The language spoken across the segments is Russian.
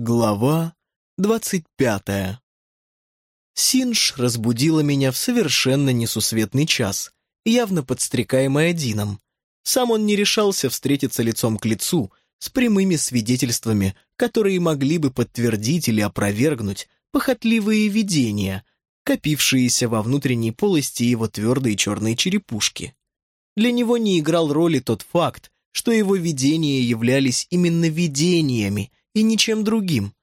Глава двадцать пятая Синж разбудила меня в совершенно несусветный час, явно подстрекаемая Дином. Сам он не решался встретиться лицом к лицу с прямыми свидетельствами, которые могли бы подтвердить или опровергнуть похотливые видения, копившиеся во внутренней полости его твердой черной черепушки. Для него не играл роли тот факт, что его видения являлись именно видениями и ничем другим.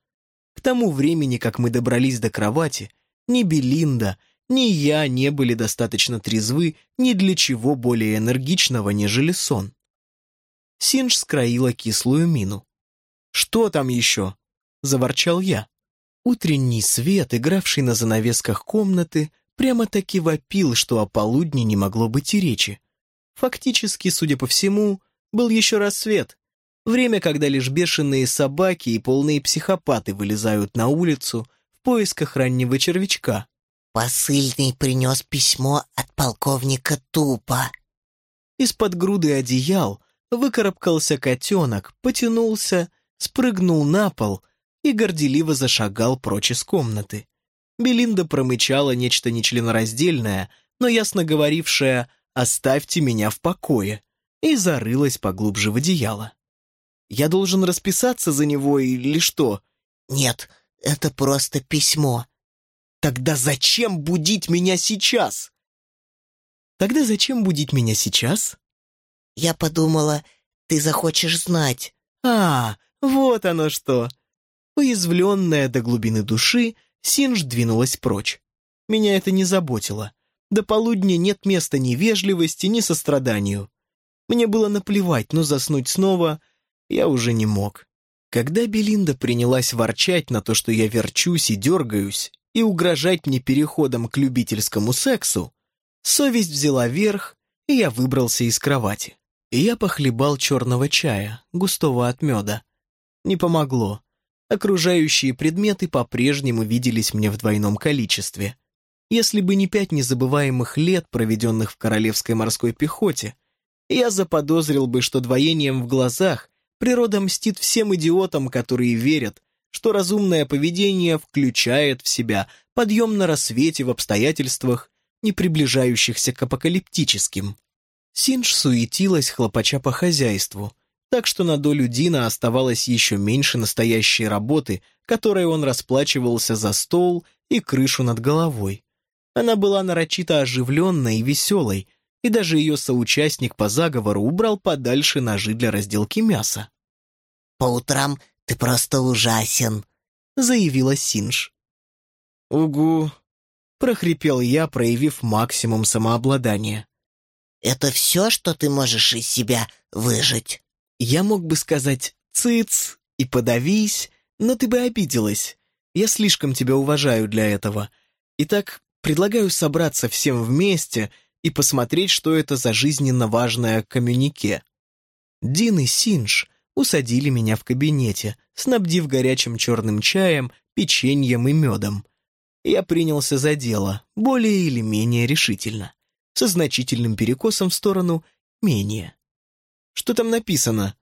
К тому времени, как мы добрались до кровати, ни Белинда, ни я не были достаточно трезвы ни для чего более энергичного, нежели сон. Синж скроила кислую мину. «Что там еще?» — заворчал я. Утренний свет, игравший на занавесках комнаты, прямо-таки вопил, что о полудне не могло быть и речи. Фактически, судя по всему, был еще рассвет. Время, когда лишь бешеные собаки и полные психопаты вылезают на улицу в поисках раннего червячка. «Посыльный принес письмо от полковника Тупа». Из-под груды одеял выкарабкался котенок, потянулся, спрыгнул на пол и горделиво зашагал прочь из комнаты. Белинда промычала нечто нечленораздельное, но ясно говорившее «оставьте меня в покое» и зарылась поглубже в одеяло. «Я должен расписаться за него или что?» «Нет, это просто письмо». «Тогда зачем будить меня сейчас?» «Тогда зачем будить меня сейчас?» «Я подумала, ты захочешь знать». «А, вот оно что!» Уязвленная до глубины души, Синж двинулась прочь. Меня это не заботило. До полудня нет места ни вежливости, ни состраданию. Мне было наплевать, но заснуть снова я уже не мог. Когда Белинда принялась ворчать на то, что я верчусь и дергаюсь, и угрожать мне переходом к любительскому сексу, совесть взяла верх, и я выбрался из кровати. И я похлебал черного чая, густого от меда. Не помогло. Окружающие предметы по-прежнему виделись мне в двойном количестве. Если бы не пять незабываемых лет, проведенных в Королевской морской пехоте, я заподозрил бы, что двоением в глазах природа мстит всем идиотам, которые верят, что разумное поведение включает в себя подъем на рассвете в обстоятельствах, не приближающихся к апокалиптическим. Синж суетилась, хлопача по хозяйству, так что на долю Дина оставалось еще меньше настоящей работы, которой он расплачивался за стол и крышу над головой. Она была нарочито оживленной и веселой, и даже ее соучастник по заговору убрал подальше ножи для разделки мяса. «По утрам ты просто ужасен», — заявила Синж. «Угу», — прохрипел я, проявив максимум самообладания. «Это все, что ты можешь из себя выжить?» Я мог бы сказать «цыц» и «подавись», но ты бы обиделась. Я слишком тебя уважаю для этого. Итак, предлагаю собраться всем вместе — и посмотреть, что это за жизненно важное коммюнике. Дин и Синж усадили меня в кабинете, снабдив горячим черным чаем, печеньем и медом. Я принялся за дело, более или менее решительно, со значительным перекосом в сторону «менее». Что там написано?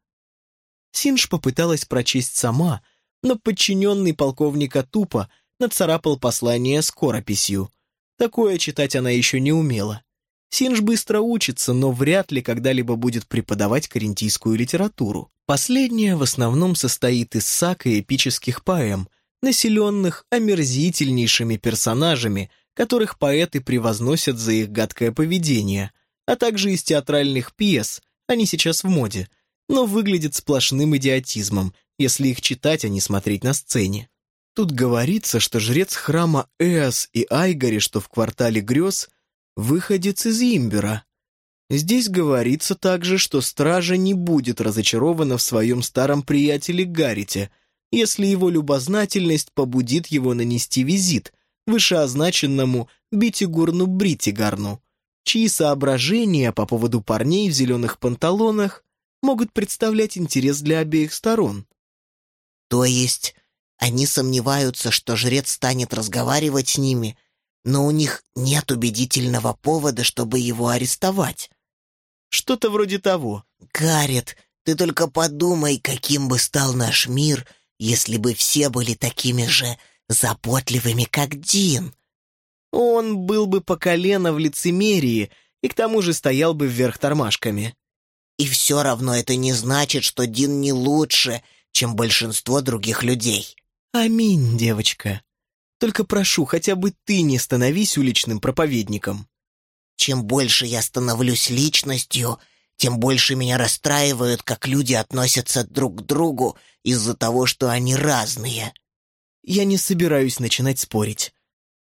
Синж попыталась прочесть сама, но подчиненный полковника тупо нацарапал послание скорописью. Такое читать она еще не умела. Синж быстро учится, но вряд ли когда-либо будет преподавать карентийскую литературу. Последняя в основном состоит из саг и эпических поэм, населенных омерзительнейшими персонажами, которых поэты превозносят за их гадкое поведение, а также из театральных пьес, они сейчас в моде, но выглядят сплошным идиотизмом, если их читать, а не смотреть на сцене. Тут говорится, что жрец храма Эос и Айгари, что в квартале грез, выходец из Имбера. Здесь говорится также, что стража не будет разочарована в своем старом приятеле Гаррите, если его любознательность побудит его нанести визит вышеозначенному Битигурну Бритигарну, чьи соображения по поводу парней в зеленых панталонах могут представлять интерес для обеих сторон. То есть они сомневаются, что жрец станет разговаривать с ними но у них нет убедительного повода, чтобы его арестовать. Что-то вроде того. Гаррет, ты только подумай, каким бы стал наш мир, если бы все были такими же заботливыми, как Дин. Он был бы по колено в лицемерии и к тому же стоял бы вверх тормашками. И все равно это не значит, что Дин не лучше, чем большинство других людей. Аминь, девочка. Только прошу, хотя бы ты не становись уличным проповедником. Чем больше я становлюсь личностью, тем больше меня расстраивают, как люди относятся друг к другу из-за того, что они разные. Я не собираюсь начинать спорить.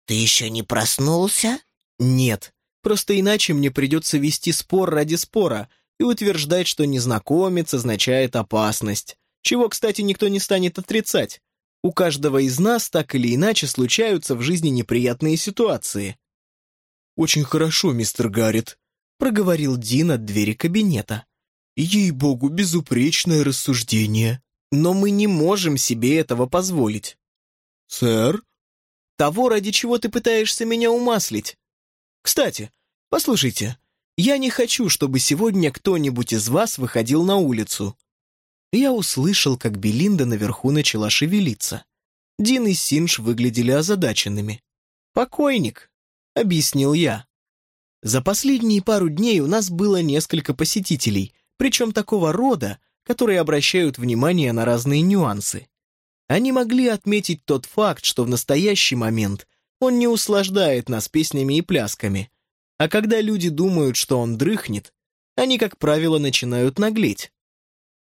Ты еще не проснулся? Нет. Просто иначе мне придется вести спор ради спора и утверждать, что незнакомец означает опасность, чего, кстати, никто не станет отрицать. У каждого из нас так или иначе случаются в жизни неприятные ситуации. «Очень хорошо, мистер Гаррет», — проговорил Дин от двери кабинета. «Ей-богу, безупречное рассуждение. Но мы не можем себе этого позволить». «Сэр?» «Того, ради чего ты пытаешься меня умаслить. Кстати, послушайте, я не хочу, чтобы сегодня кто-нибудь из вас выходил на улицу». Я услышал, как Белинда наверху начала шевелиться. Дин и Синж выглядели озадаченными. «Покойник», — объяснил я. За последние пару дней у нас было несколько посетителей, причем такого рода, которые обращают внимание на разные нюансы. Они могли отметить тот факт, что в настоящий момент он не услаждает нас песнями и плясками, а когда люди думают, что он дрыхнет, они, как правило, начинают наглеть.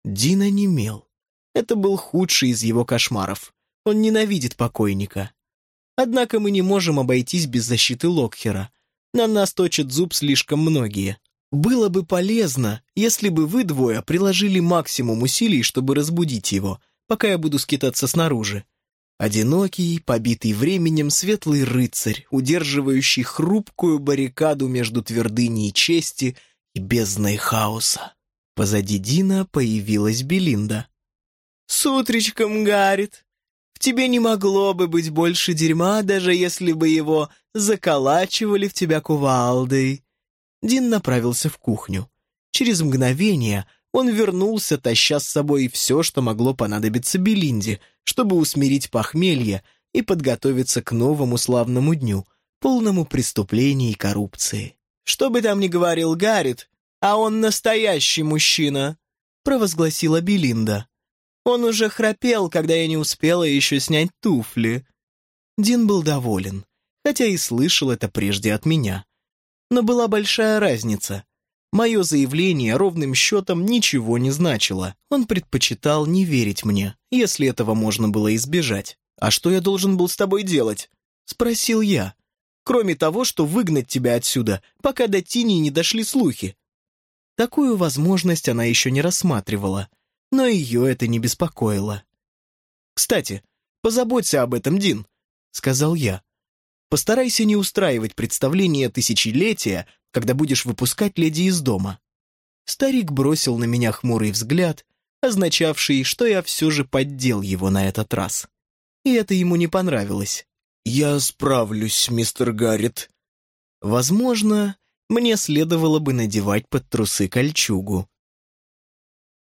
Дина немел. Это был худший из его кошмаров. Он ненавидит покойника. Однако мы не можем обойтись без защиты Локхера. На нас точат зуб слишком многие. Было бы полезно, если бы вы двое приложили максимум усилий, чтобы разбудить его, пока я буду скитаться снаружи. Одинокий, побитый временем светлый рыцарь, удерживающий хрупкую баррикаду между твердыней чести и бездной хаоса. Позади Дина появилась Белинда. «С утречком, Гаррит! В тебе не могло бы быть больше дерьма, даже если бы его заколачивали в тебя кувалдой!» Дин направился в кухню. Через мгновение он вернулся, таща с собой все, что могло понадобиться Белинде, чтобы усмирить похмелье и подготовиться к новому славному дню, полному преступлений и коррупции. «Что бы там ни говорил Гаррит, а он настоящий мужчина», провозгласила Белинда. «Он уже храпел, когда я не успела еще снять туфли». Дин был доволен, хотя и слышал это прежде от меня. Но была большая разница. Мое заявление ровным счетом ничего не значило. Он предпочитал не верить мне, если этого можно было избежать. «А что я должен был с тобой делать?» — спросил я. «Кроме того, что выгнать тебя отсюда, пока до Тини не дошли слухи». Такую возможность она еще не рассматривала, но ее это не беспокоило. «Кстати, позаботься об этом, Дин», — сказал я. «Постарайся не устраивать представление тысячелетия когда будешь выпускать леди из дома». Старик бросил на меня хмурый взгляд, означавший, что я все же поддел его на этот раз. И это ему не понравилось. «Я справлюсь, мистер Гаррет». Возможно, мне следовало бы надевать под трусы кольчугу.